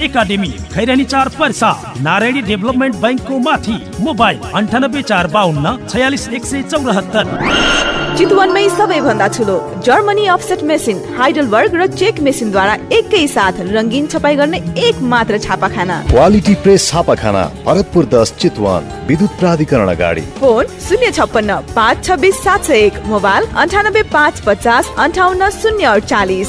Academy Khairani चार Parsa Narayani development ब्याङ्कको माथि मोबाइल अन्ठानब्बे चार बाहन्न छयालिस एक सय चौरात्तर। चितवनमै सबैभन्दा ठुलो जर्मनी अफसेट मेसिन हाइडलबर्ग र चेक मेसिनद्वारा एकै साथ रङ्गीन छपाई गर्ने एक मात्र छापाखाना। क्वालिटी प्रेस छापाखाना भरतपुर दस चितवन विद्युत प्राधिकरण अगाडि। फोन शून्य छप्पन्न पाँच छब्बिस सात सय एक मोबाइल अन्ठानब्बे पाँच पचास अन्ठाउन्न शून्य अडचालिस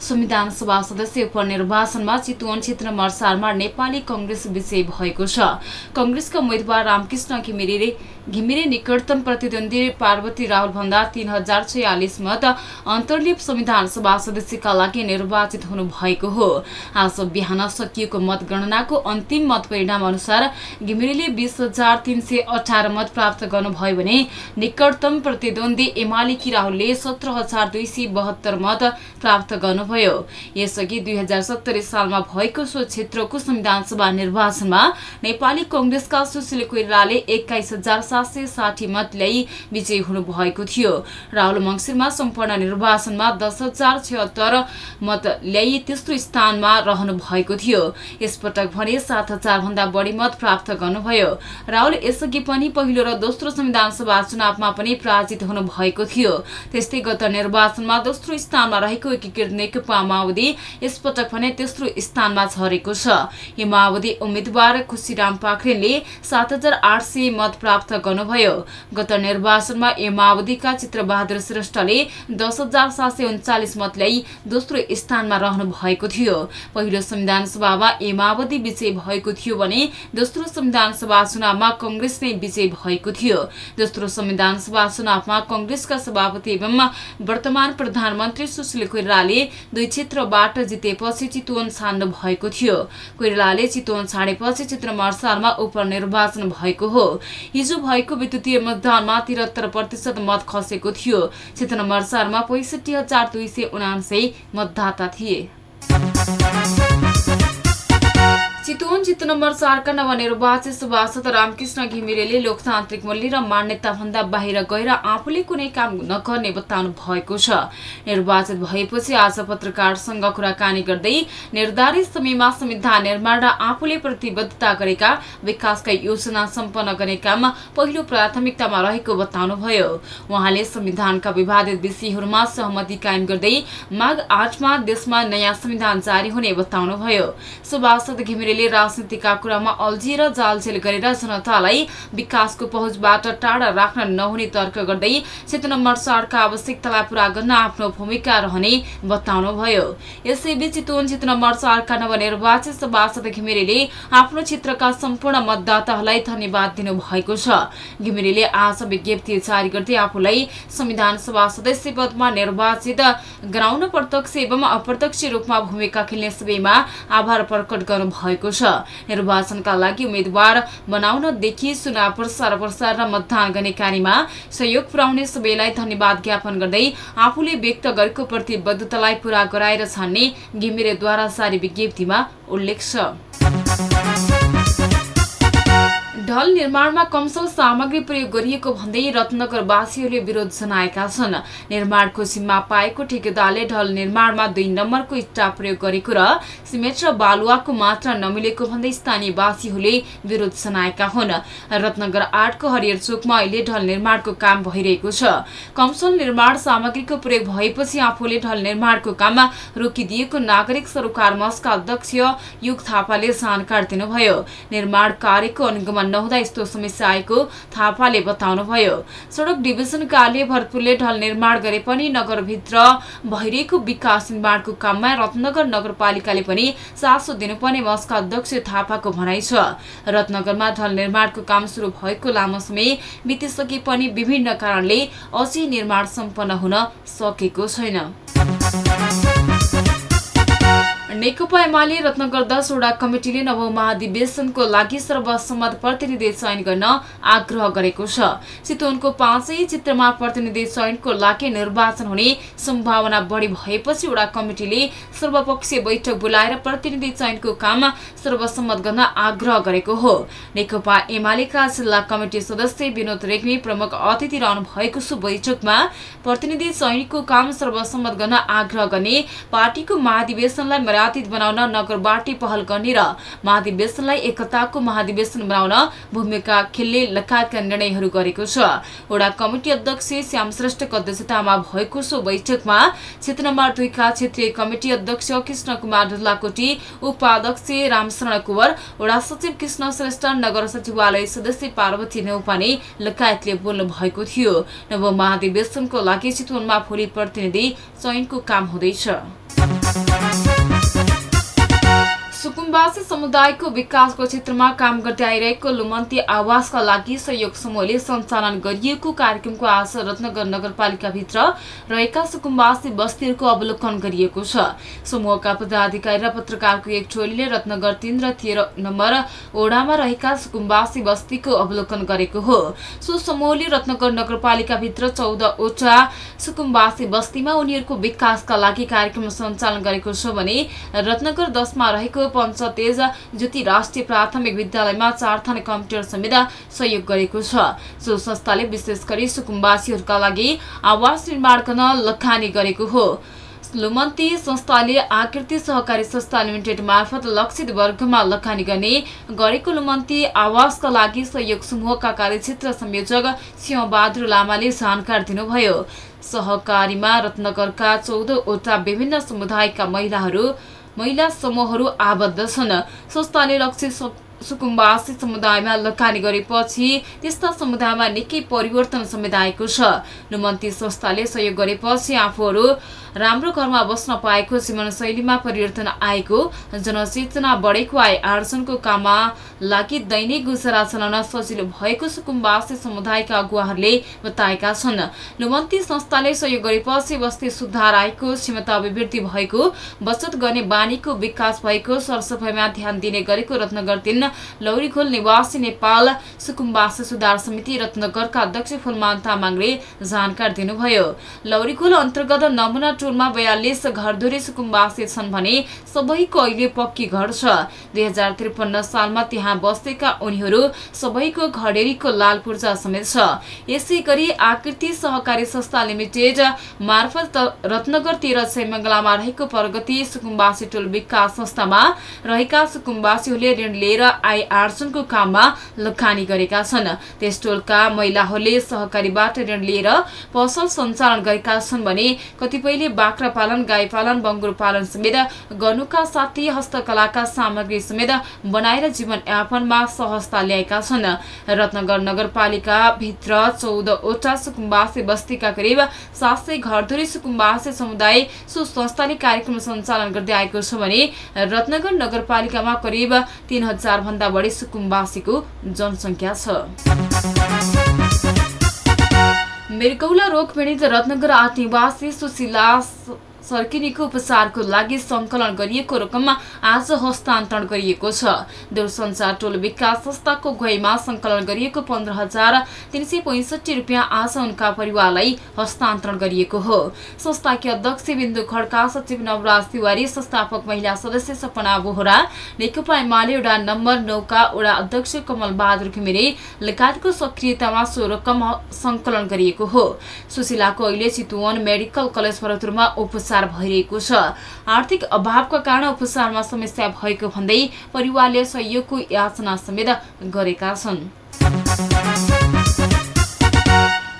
संविधान सभा सदस्य उपनिर्वाचनमा चितवन क्षेत्र नम्बर चारमा नेपाली कंग्रेस विजय भएको छ। कंग्रेसका उम्मेद्वार रामकृष्ण घिमिरे घिमिरे निकटतम प्रतिद्वन्दी पार्वती राहुल भन्दा तीन हजार छयालिस मत अन्तर्लिप संविधान सभा सदस्यका लागि निर्वाचित हुनु भएको हो। आज बिहान सकिएको मतगणनाको अन्तिम मत परिणाम अनुसार घिमिरेले बीस हजार तीन सय अठार मत प्राप्त गर्नुभयो भने निकटतम प्रतिद्वन्दी एमालेकी राहुलले सत्र हजार दुई सय बहत्तर मत प्राप्त गर्नुभयो। यसअघि दुई हजार सत्तरी सालमा भएको सो क्षेत्रको संविधान सभा निर्वाचनमा नेपाली कंग्रेसका सुशील कोइरालाले एक्काइस हजार सात सय साठी मत ल्याई विजयी हुनुभएको थियो। राहुल मङ्सिरमा सम्पन्न निर्वाचनमा दस हजार छिहत्तर मत ल्याई तेस्रो स्थानमा रहनु भएको थियो। यसपटक भने सात हजार भन्दा बढी मत प्राप्त गर्नुभयो। राहुल यसअघि पनि पहिलो र दोस्रो संविधान सभा चुनावमा पनि पराजित हुनु भएको थियो। त्यस्तै गत निर्वाचनमा दोस्रो स्थानमा रहेको एकीकृत नेकपा माओवादी यसपटक भने तेस्रो स्थानमा झरेको छ। यो माओवादी उम्मेद्वार खुशीराम पाखरेनले सात मत प्राप्त गर्नुभयो। गत निर्वाचनमा ए माओवादीका चित्रबहादुर श्रेष्ठले दस हजार मत ल्याई दोस्रो स्थानमा रहनु भएको थियो। पहिलो संविधान सभामा ए माओवादी विजय भएको थियो भने दोस्रो संविधान सभा चुनावमा कंग्रेस नै विजय भएको थियो। दोस्रो संविधान सभा चुनावमा कंग्रेसका सभापति एवं वर्तमान प्रधानमन्त्री सुशील कोइरालाले दुई क्षेत्रबाट जितेपछि चितवन छान्नु भएको थियो। कोइरालाले चितवन छाडेपछि चित्र मर्सालमा उपनिर्वाचन भएको हो। हिजो भएको विद्युतीय मतदानमा तिहत्तर प्रतिशत मत खसेको थियो। क्षेत्र नम्बर चारमा पैसठी हजार दुई सय मतदाता थिए। चितवन चित्त नम्बर चारका नवनिर्वाचित सभासद रामकृष्ण घिमिरेले लोकतान्त्रिक मूल्य र मान्यता भन्दा बाहिर गएर आफूले कुनै काम नगर्ने बताउनु भएको छ। निर्वाचित भएपछि आज पत्रकारसँग कुराकानी गर्दै निर्धारित समयमा संविधान निर्माण र आफूले प्रतिबद्धता गरेका विकासका योजना सम्पन्न गर्ने काम पहिलो प्राथमिकतामा रहेको बताउनुभयो। उहाँले संविधानका विवादित विषयहरूमा सहमति कायम गर्दै माघ आठमा देशमा नयाँ संविधान जारी हुने बताउनुभयो। सभासद घिमिरे घिमिरेले राजनीतिका कुरामा अल्झिएर जालझेल गरेर जनतालाई विकासको पहुँचबाट टाढा राख्न नहुने तर्क गर्दै क्षेत्र नम्बर चारका आवश्यकतालाई पूरा गर्न आफ्नो भूमिका रहने बताउनुभयो। यसैबीच चितवन क्षेत्र नम्बर चारका नवनिर्वाचित सभासद घिमिरेले आफ्नो क्षेत्रका सम्पूर्ण मतदाताहरूलाई धन्यवाद दिनुभएको छ। घिमिरेले आज विज्ञप्ति जारी गर्दै आफूलाई संविधान सभा सदस्य पदमा निर्वाचित गराउन प्रत्यक्ष एवं अप्रत्यक्ष रूपमा भूमिका खेल्ने सबैमा आभार प्रकट गर्नुभएको भएको छ। निर्वाचनका लागि उम्मेद्वार बनाउनदेखि चुनाव प्रसार प्रसार र मतदान गर्ने कार्यमा सहयोग पुर्याउने सबैलाई धन्यवाद ज्ञापन गर्दै आफूले व्यक्त गरेको प्रतिबद्धतालाई पूरा गराएर छान्ने घिमिरेद्वारा जारी विज्ञप्तिमा उल्लेख छ। ढल निर्माणमा कमसल सामग्री प्रयोग गरिएको भन्दै रत्नगरवासीहरूले विरोध जनाएका छन्। निर्माणको जिम्मा पाएको ठेकेदारले ढल निर्माणमा दुई नम्बरको इट्टा प्रयोग गरेको र सिमेन्ट र बालुवाको मात्रा नमिलेको भन्दै स्थानीयवासीहरूले विरोध जनाएका हुन्। रत्नगर आठको हरियर चोकमा अहिले ढल निर्माणको काम भइरहेको छ। कमसल निर्माण सामग्रीको प्रयोग भएपछि आफूले ढल निर्माणको काममा रोकिदिएको नागरिक सरोकार मसका अध्यक्ष युग थापाले जानकारी दिनुभयो। निर्माण कार्यको अनुगमन नहुँदा यस्तो समस्या आएको थापाले बताउनुभयो। सडक डिभिजन कार्य भरतपुरले ढल निर्माण गरे पनि नगरभित्र भइरहेको विकास निर्माणको काममा रत्नगर नगरपालिकाले पनि चासो दिनुपर्ने मस्का अध्यक्ष थापाको भनाइ छ। रत्नगरमा ढल निर्माणको काम सुरु भएको लामो समय बितिसके पनि विभिन्न कारणले अझै निर्माण सम्पन्न हुन सकेको छैन। नेकपा एमाले रत्नगर दसवटा कमिटिले नव महाधिवेशनको लागि सर्वसम्मत प्रतिनिधि चयन गर्न आग्रह गरेको छ। चितवनको पाँचै चित्रमा प्रतिनिधि चयनको लागि निर्वाचन हुने सम्भावना बढी भएपछि वडा कमिटिले सर्वपक्षीय बैठक बोलाएर प्रतिनिधि चयनको काम सर्वसम्मत गर्न आग्रह गरेको हो। नेकपा एमालेका जिल्ला कमिटी सदस्य विनोद रेग्मी प्रमुख अतिथि रहनु भएको सो बैठकमा प्रतिनिधि चयनको काम सर्वसम्मत गर्न आग्रह गर्ने पार्टीको महाधिवेशनलाई मर्यादित बनाउन नगरबाटै पहल गर्ने र महाधिवेशनलाई एकताको महाधिवेशन बनाउन भूमिका खेल्ने लगायतका निर्णयहरू गरेको छ। वडा कमिटी अध्यक्ष श्याम श्रेष्ठको अध्यक्षतामा भएको सो बैठकमा क्षेत्र नम्बर दुईका क्षेत्रीय कमिटी अध्यक्ष कृष्ण कुमार ढुल्लाकोटी उपाध्यक्ष रामशरण कुवर वडा सचिव कृष्ण श्रेष्ठ नगर सचिवालय सदस्य पार्वती नेउपाने लगायतले बोल्नु भएको थियो। नव महाधिवेशनको लागि चितवनमा भोलि प्रतिनिधि चयनको काम हुँदैछ। す सुकुम्बासी समुदायको विकासको क्षेत्रमा काम गर्दै आइरहेको लुमन्ती आवासका लागि सहयोग समूहले सञ्चालन गरिएको कार्यक्रमको आज रत्नगर नगरपालिकाभित्र रहेका सुकुम्बासी बस्तीहरूको अवलोकन गरिएको छ। समूहका पदाधिकारी र पत्रकारको एक टोलीले रत्नगर तीन र तेह्र नम्बर ओडामा रहेका सुकुम्बासी बस्तीको अवलोकन गरेको हो। सो समूहले रत्नगर नगरपालिकाभित्र चौधवटा सुकुम्बासी बस्तीमा उनीहरूको विकासका लागि कार्यक्रम सञ्चालन गरेको छ भने रत्नगर दसमा रहेको पञ्चतेज ज्योति राष्ट्रिय प्राथमिक विद्यालयमा चार थाने कम्प्युटर समेत सहयोग गरेको छ। सो संस्थाले विशेष गरी सुकुम्बासीहरूका लागि आवास निर्माण गर्न लखानी गरेको हो। लुमन्ती संस्थाले आकृति सहकारी संस्था लिमिटेड मार्फत लक्षित वर्गमा लखानी गर्ने गरेको लुमन्ती आवासका लागि सहयोग समूहका कार्यक्षेत्र संयोजक सिंहबहादुर लामाले जानकारी दिनुभयो। सहकारीमा रत्नगरका चौधवटा विभिन्न समुदायका महिलाहरू महिला समूहहरू आबद्ध छन्। संस्थाले लक्षित सुकुम्बासी समुदायमा लगानी गरेपछि त्यस्ता समुदायमा निकै परिवर्तन समेत आएको छ। नुमन्ती संस्थाले सहयोग गरेपछि आफूहरू राम्रो घरमा बस्न पाएको जीवनशैलीमा परिवर्तन आएको। जनचेतना बढेको आय आर्जनको काममा लागि दैनिक गुजारा चलाउन सजिलो भएको सुकुम्बासी समुदायका अगुवाहरूले बताएका छन्। नुमन्ती संस्थाले सहयोग गरेपछि बस्ती सुधार आएको क्षमता अभिवृद्धि भएको बचत गर्ने बानीको विकास भएको सरसफाइमा ध्यान दिने गरेको रत्नगर तीन लौरीखोल निवासी नेपाल सुकुम्बासी सुधार समिति रत्नगरका अध्यक्ष फुलमान तामाङले जानकारी दिनुभयो। लौरीखोल अन्तर्गत नमुना टोलमा बयालिस घरधुरी सुकुम्बासी छन् भने सबैको अहिले पक्की घर छ। दुई हजार त्रिपन्न सालमा त्यहाँ बसेका उनीहरू सबैको घडेरीको लाल पूर्जा समेत छ। यसै गरी आकृति सहकारी संस्था लिमिटेड मार्फत रत्नगर तेह्र मङ्गलामा रहेको प्रगति सुकुम्बासी टोल विकास संस्थामा रहेका सुकुम्बासीहरूले ऋण लिएर आर्जनको काममा लगानी गरेका छन्। त्यस टोलका महिलाहरूले सहकारीबाट ऋण लिएर पसल सञ्चालन गरेका छन् भने कतिपयले बाख्रा पालन गाई पालन बङ्गुर पालन समेत गर्नुका साथै हस्तकलाका सामग्री समेत बनाएर जीवनयापनमा सहजता ल्याएका छन्। रत्नगर नगरपालिका भित्र चौधवटा सुकुम्बासी बस्तीका करिब सात सय घरधुरी सुकुम्बासी समुदाय सो संस्थाले कार्यक्रम सञ्चालन गर्दै आएको छ भने रत्नगर नगरपालिकामा करिब तीन हजार भन्दा बढी सुकुम्बासीको जनसङ्ख्या छ। मृगौला रोग पीडित रत्नगर आठ निवासी सुशीला सर्किनीको उपचारको लागि संकलन गरिएको रकम आज हस्तान्तरण गरिएको छ। दूरसञ्चार टोल विकास संस्थाको गोहीमा संकलन गरिएको पन्ध्र हजार तिन सय पैँसठी रुपियाँ आज उनका परिवारलाई हस्तान्तरण गरिएको हो। संस्थाकी अध्यक्ष बिन्दु खड्का सचिव नवराज तिवारी संस्थापक महिला सदस्य सपना बोहरा नेकपा एमाले वडा नम्बर नौका वडा अध्यक्ष कमल बहादुर घिमिरे लगायतको सक्रियतामा सो रकम संकलन गरिएको हो। सुशीलाको अहिले चितवन मेडिकल कलेज भरतपुरमा उपचार उपचार भइरहेको छ। आर्थिक अभावका कारण उपचारमा समस्या भएको भन्दै परिवारले सहयोगको याचना समेत गरेका छन्।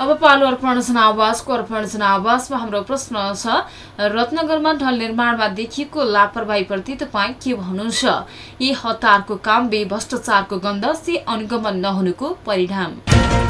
अब पालो अर्पण जनावासको अर्पण जनावासमा हाम्रो प्रश्न छ रत्नगरमा ढल निर्माणमा देखिएको लापरवाहीप्रति तपाईँ के भन्नुहुन्छ? यी हतारको काम बे भ्रष्टाचारको गन्ध से अनुगमन नहुनुको परिणाम।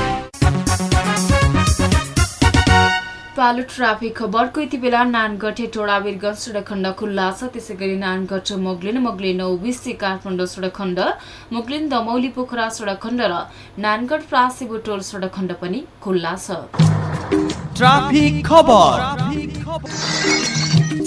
पालो ट्राफिक खबरको यति बेला नानगढे टोडा वीरगञ्ज सडक खण्ड खुल्ला छ। त्यसै गरी नानगढ मोगलिन मोगलिन ओबिसी काठमाडौँ सडक खण्ड मोगलिन दमौली पोखरा सडक खण्ड र नानगढ प्रासी बुटोल सडक खण्ड पनि खुल्ला छ।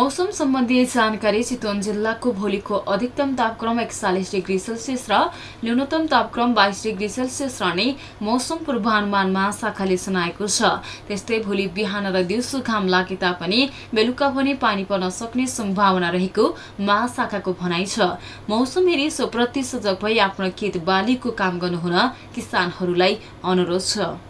मौसम सम्बन्धी जानकारी चितवन जिल्लाको भोलिको अधिकतम तापक्रम एकचालिस डिग्री सेल्सियस र न्यूनतम तापक्रम बाइस डिग्री सेल्सियस रहने मौसम पूर्वानुमान महाशाखाले सुनाएको छ। त्यस्तै भोलि बिहान र दिउँसो घाम लागे तापनि बेलुका पनि पानी पर्न सक्ने सम्भावना रहेको महाशाखाको भनाइ छ। मौसम हेरी सोप्रति सजग भई आफ्नो खेत बालीको काम गर्नुहुन किसानहरूलाई अनुरोध छ।